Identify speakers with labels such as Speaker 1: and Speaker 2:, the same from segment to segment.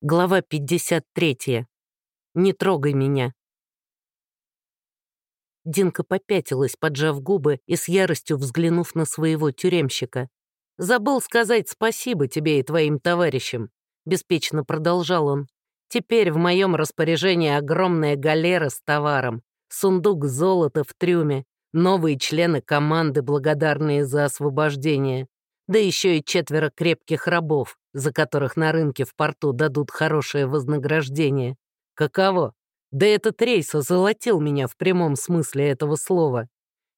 Speaker 1: Глава 53. «Не трогай меня». Динка попятилась, поджав губы и с яростью взглянув на своего тюремщика. «Забыл сказать спасибо тебе и твоим товарищам», — беспечно продолжал он. «Теперь в моем распоряжении огромная галера с товаром, сундук золота в трюме, новые члены команды, благодарные за освобождение да еще и четверо крепких рабов, за которых на рынке в порту дадут хорошее вознаграждение. Каково? Да этот рейс озолотил меня в прямом смысле этого слова.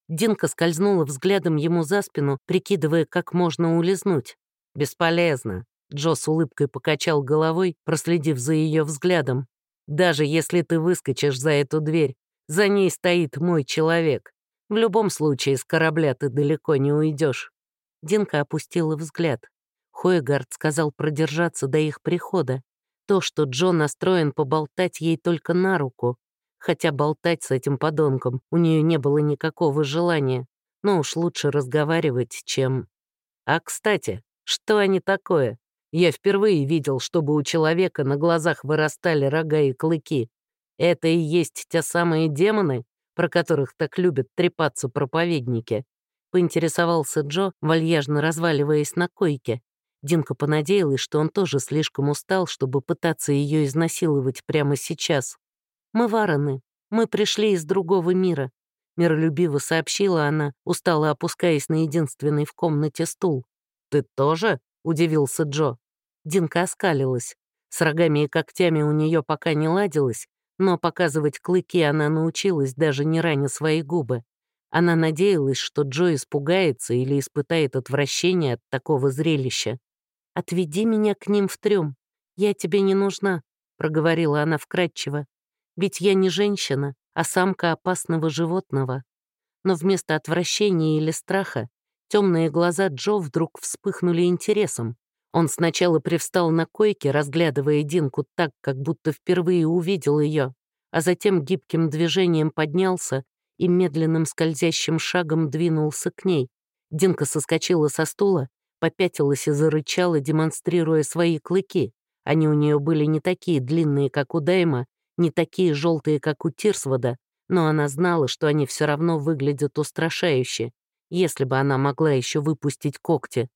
Speaker 1: Динка скользнула взглядом ему за спину, прикидывая, как можно улизнуть. «Бесполезно», — Джо с улыбкой покачал головой, проследив за ее взглядом. «Даже если ты выскочишь за эту дверь, за ней стоит мой человек. В любом случае, с корабля ты далеко не уйдешь. Динка опустила взгляд. Хойгард сказал продержаться до их прихода. То, что Джо настроен поболтать ей только на руку. Хотя болтать с этим подонком у нее не было никакого желания. Но уж лучше разговаривать, чем... А, кстати, что они такое? Я впервые видел, чтобы у человека на глазах вырастали рога и клыки. Это и есть те самые демоны, про которых так любят трепаться проповедники. — поинтересовался Джо, вальяжно разваливаясь на койке. Динка понадеялась, что он тоже слишком устал, чтобы пытаться ее изнасиловать прямо сейчас. «Мы вараны. Мы пришли из другого мира», — миролюбиво сообщила она, устало опускаясь на единственный в комнате стул. «Ты тоже?» — удивился Джо. Динка оскалилась. С рогами и когтями у нее пока не ладилось, но показывать клыки она научилась, даже не раня свои губы. Она надеялась, что Джо испугается или испытает отвращение от такого зрелища. «Отведи меня к ним в трём. Я тебе не нужна», — проговорила она вкратчиво. «Ведь я не женщина, а самка опасного животного». Но вместо отвращения или страха темные глаза Джо вдруг вспыхнули интересом. Он сначала привстал на койке, разглядывая Динку так, как будто впервые увидел ее, а затем гибким движением поднялся и медленным скользящим шагом двинулся к ней. Динка соскочила со стула, попятилась и зарычала, демонстрируя свои клыки. Они у нее были не такие длинные, как у Дайма, не такие желтые, как у Тирсвода, но она знала, что они все равно выглядят устрашающе, если бы она могла еще выпустить когти.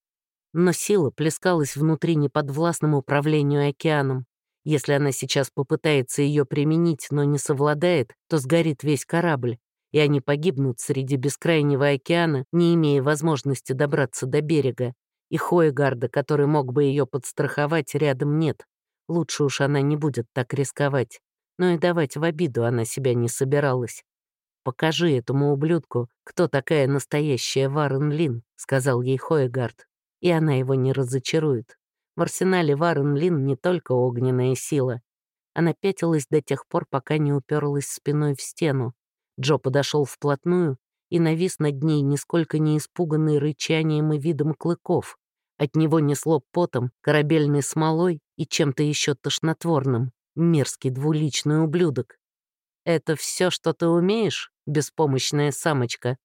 Speaker 1: Но сила плескалась внутри неподвластным управлению океаном. Если она сейчас попытается ее применить, но не совладает, то сгорит весь корабль и они погибнут среди бескрайнего океана, не имея возможности добраться до берега. И Хоегарда, который мог бы ее подстраховать, рядом нет. Лучше уж она не будет так рисковать. Но и давать в обиду она себя не собиралась. «Покажи этому ублюдку, кто такая настоящая Варен Лин», — сказал ей Хоегард. И она его не разочарует. В арсенале Варен Лин не только огненная сила. Она пятилась до тех пор, пока не уперлась спиной в стену. Джо подошел вплотную и навис над ней, нисколько не испуганный рычанием и видом клыков. От него несло потом, корабельной смолой и чем-то еще тошнотворным. Мерзкий двуличный ублюдок. «Это все, что ты умеешь, беспомощная самочка?»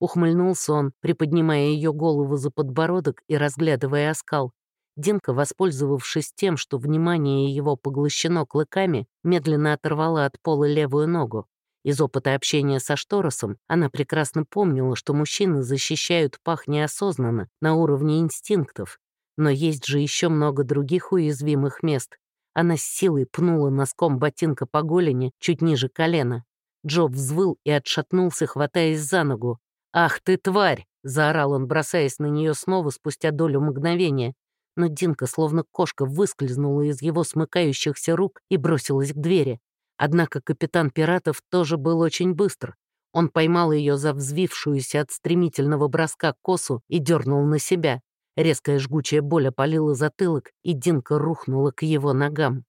Speaker 1: Ухмыльнулся он, приподнимая ее голову за подбородок и разглядывая оскал. Динка, воспользовавшись тем, что внимание его поглощено клыками, медленно оторвала от пола левую ногу. Из опыта общения со Шторосом она прекрасно помнила, что мужчины защищают пах неосознанно, на уровне инстинктов. Но есть же еще много других уязвимых мест. Она с силой пнула носком ботинка по голени чуть ниже колена. Джо взвыл и отшатнулся, хватаясь за ногу. «Ах ты, тварь!» — заорал он, бросаясь на нее снова спустя долю мгновения. Но Динка, словно кошка, выскользнула из его смыкающихся рук и бросилась к двери. Однако капитан пиратов тоже был очень быстр. Он поймал ее за взвившуюся от стремительного броска косу и дернул на себя. Резкая жгучая боль опалила затылок, и Динка рухнула к его ногам.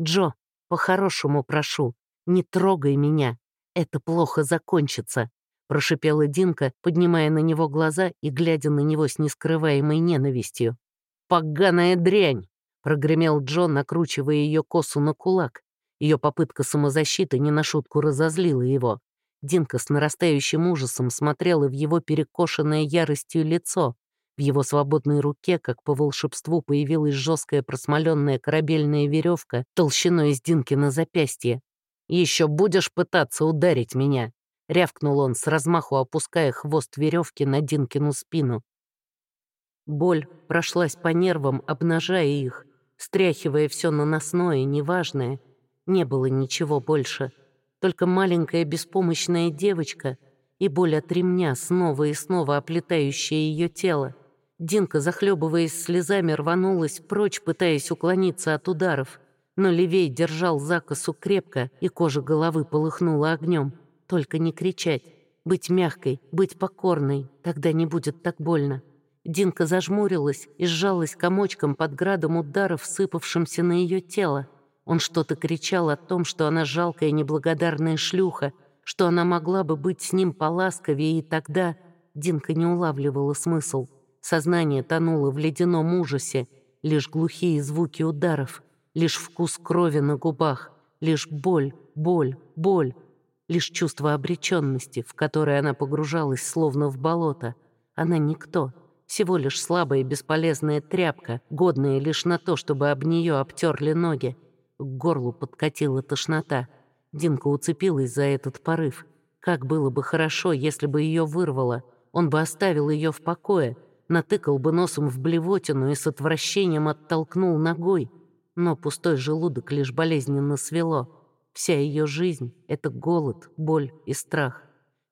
Speaker 1: «Джо, по-хорошему прошу, не трогай меня. Это плохо закончится», — прошипела Динка, поднимая на него глаза и глядя на него с нескрываемой ненавистью. «Поганая дрянь!» — прогремел Джо, накручивая ее косу на кулак. Ее попытка самозащиты не на шутку разозлила его. Динка с нарастающим ужасом смотрела в его перекошенное яростью лицо. В его свободной руке, как по волшебству, появилась жесткая просмоленная корабельная веревка толщиной из Динки на запястье. «Еще будешь пытаться ударить меня?» — рявкнул он, с размаху опуская хвост веревки на Динкину спину. Боль прошлась по нервам, обнажая их, стряхивая все наносное, неважное. Не было ничего больше. Только маленькая беспомощная девочка и боль от ремня, снова и снова оплетающая ее тело. Динка, захлебываясь слезами, рванулась прочь, пытаясь уклониться от ударов. Но Левей держал закосу крепко, и кожа головы полыхнула огнем. Только не кричать. Быть мягкой, быть покорной, тогда не будет так больно. Динка зажмурилась и сжалась комочком под градом ударов, сыпавшимся на ее тело. Он что-то кричал о том, что она жалкая неблагодарная шлюха, что она могла бы быть с ним поласковее, и тогда Динка не улавливала смысл. Сознание тонуло в ледяном ужасе, лишь глухие звуки ударов, лишь вкус крови на губах, лишь боль, боль, боль, лишь чувство обреченности, в которое она погружалась словно в болото. Она никто — всего лишь слабая бесполезная тряпка, годная лишь на то, чтобы об нее обтерли ноги. К горлу подкатила тошнота. Динка уцепилась за этот порыв. Как было бы хорошо, если бы ее вырвало. Он бы оставил ее в покое, натыкал бы носом в блевотину и с отвращением оттолкнул ногой. Но пустой желудок лишь болезненно свело. Вся ее жизнь — это голод, боль и страх.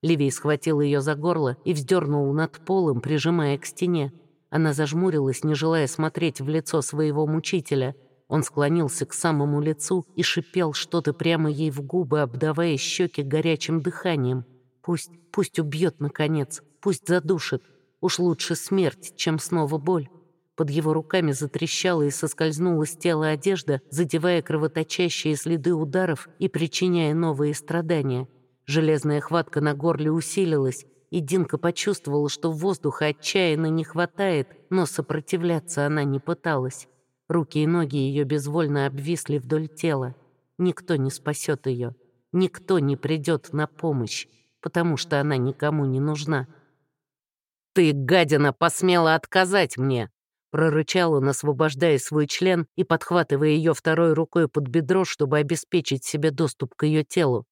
Speaker 1: Ливий схватил ее за горло и вздернул над полом, прижимая к стене. Она зажмурилась, не желая смотреть в лицо своего мучителя. Он склонился к самому лицу и шипел что-то прямо ей в губы, обдавая щеки горячим дыханием. «Пусть, пусть убьет, наконец, пусть задушит. Уж лучше смерть, чем снова боль». Под его руками затрещала и соскользнула с тела одежда, задевая кровоточащие следы ударов и причиняя новые страдания. Железная хватка на горле усилилась, и Динка почувствовала, что воздуха отчаянно не хватает, но сопротивляться она не пыталась. Руки и ноги ее безвольно обвисли вдоль тела. Никто не спасет ее, никто не придет на помощь, потому что она никому не нужна. «Ты, гадина, посмела отказать мне!» прорычал он, освобождая свой член и подхватывая ее второй рукой под бедро, чтобы обеспечить себе доступ к ее телу.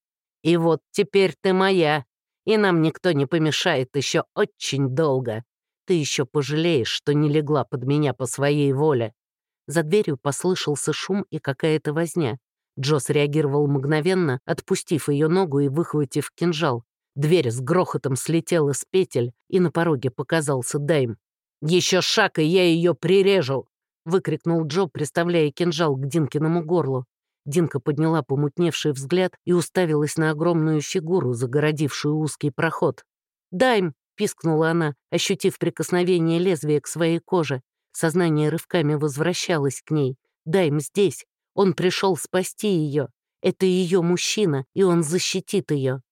Speaker 1: И вот теперь ты моя, и нам никто не помешает еще очень долго. Ты еще пожалеешь, что не легла под меня по своей воле». За дверью послышался шум и какая-то возня. Джо среагировал мгновенно, отпустив ее ногу и выхватив кинжал. Дверь с грохотом слетела с петель, и на пороге показался Дайм. «Еще шаг, и я ее прирежу!» — выкрикнул Джо, приставляя кинжал к Динкиному горлу. Динка подняла помутневший взгляд и уставилась на огромную фигуру, загородившую узкий проход. «Дайм!» — пискнула она, ощутив прикосновение лезвия к своей коже. Сознание рывками возвращалось к ней. «Дайм здесь! Он пришел спасти ее! Это ее мужчина, и он защитит ее!»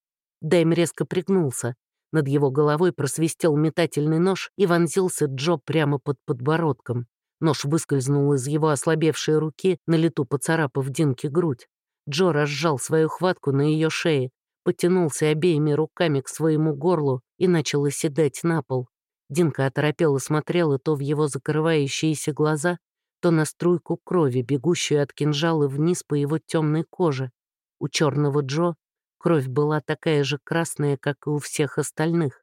Speaker 1: Дайм резко пригнулся. Над его головой просвистел метательный нож и вонзился Джо прямо под подбородком. Нож выскользнул из его ослабевшей руки, на лету поцарапав Динке грудь. Джо разжал свою хватку на ее шее, потянулся обеими руками к своему горлу и начал оседать на пол. Динка оторопела смотрела то в его закрывающиеся глаза, то на струйку крови, бегущую от кинжала вниз по его темной коже. У черного Джо кровь была такая же красная, как и у всех остальных.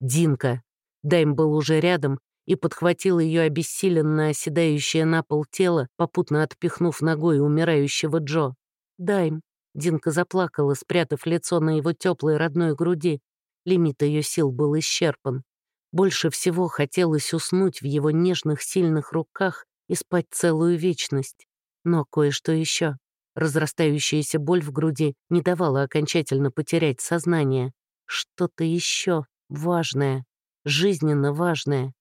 Speaker 1: «Динка!» Дайм был уже рядом и подхватил ее обессиленно оседающее на пол тело, попутно отпихнув ногой умирающего Джо. «Дайм». Динка заплакала, спрятав лицо на его теплой родной груди. Лимит ее сил был исчерпан. Больше всего хотелось уснуть в его нежных, сильных руках и спать целую вечность. Но кое-что еще. Разрастающаяся боль в груди не давала окончательно потерять сознание. Что-то еще важное, жизненно важное.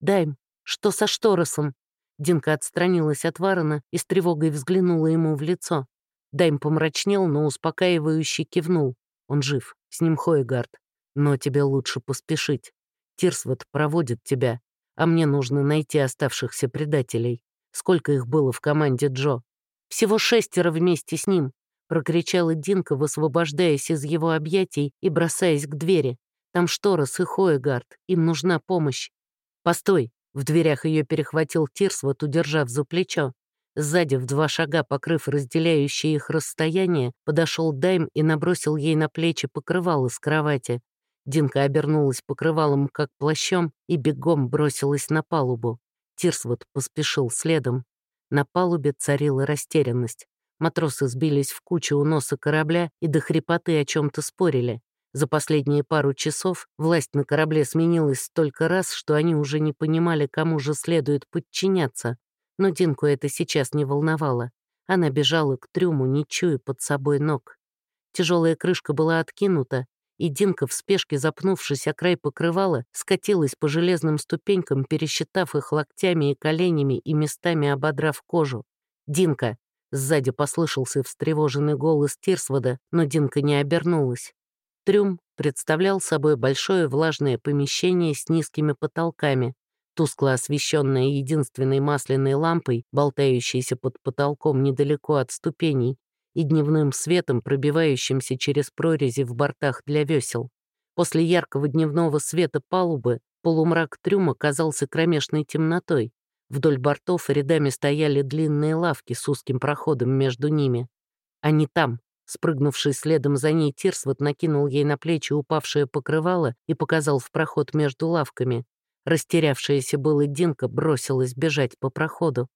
Speaker 1: «Дайм, что со Шторосом?» Динка отстранилась от Варона и с тревогой взглянула ему в лицо. Дайм помрачнел, но успокаивающе кивнул. Он жив, с ним Хойгард. Но тебе лучше поспешить. Тирсвот проводит тебя, а мне нужно найти оставшихся предателей. Сколько их было в команде Джо? Всего шестеро вместе с ним, прокричала Динка, высвобождаясь из его объятий и бросаясь к двери. Там Шторос и Хоегард, им нужна помощь. «Постой!» — в дверях ее перехватил Тирсвот, удержав за плечо. Сзади, в два шага покрыв разделяющее их расстояние, подошел Дайм и набросил ей на плечи покрывало с кровати. Динка обернулась покрывалом, как плащом, и бегом бросилась на палубу. Тирсвот поспешил следом. На палубе царила растерянность. Матросы сбились в кучу у носа корабля и до хрипоты о чем-то спорили. За последние пару часов власть на корабле сменилась столько раз, что они уже не понимали, кому же следует подчиняться. Но Динку это сейчас не волновало. Она бежала к трюму, не чуя под собой ног. Тяжелая крышка была откинута, и Динка, в спешке запнувшись о край покрывала, скатилась по железным ступенькам, пересчитав их локтями и коленями и местами ободрав кожу. «Динка!» — сзади послышался встревоженный голос Тирсвода, но Динка не обернулась. Трюм представлял собой большое влажное помещение с низкими потолками, тускло освещенная единственной масляной лампой, болтающейся под потолком недалеко от ступеней, и дневным светом, пробивающимся через прорези в бортах для весел. После яркого дневного света палубы полумрак трюма казался кромешной темнотой. Вдоль бортов рядами стояли длинные лавки с узким проходом между ними. Они там. Спрыгнувший следом за ней Тирсвот накинул ей на плечи упавшее покрывало и показал в проход между лавками. Растерявшаяся было Динка бросилась бежать по проходу.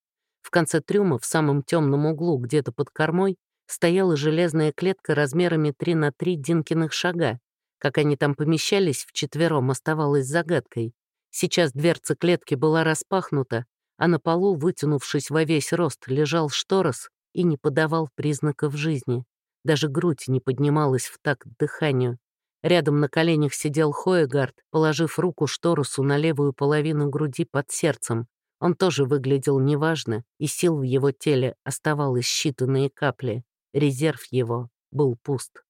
Speaker 1: В конце трюма, в самом темном углу, где-то под кормой, стояла железная клетка размерами 3 на 3 Динкиных шага. Как они там помещались вчетвером, оставалось загадкой. Сейчас дверца клетки была распахнута, а на полу, вытянувшись во весь рост, лежал шторос и не подавал признаков жизни. Даже грудь не поднималась в такт дыханию. Рядом на коленях сидел Хоегард, положив руку Шторусу на левую половину груди под сердцем. Он тоже выглядел неважно, и сил в его теле оставалось считанные капли. Резерв его был пуст.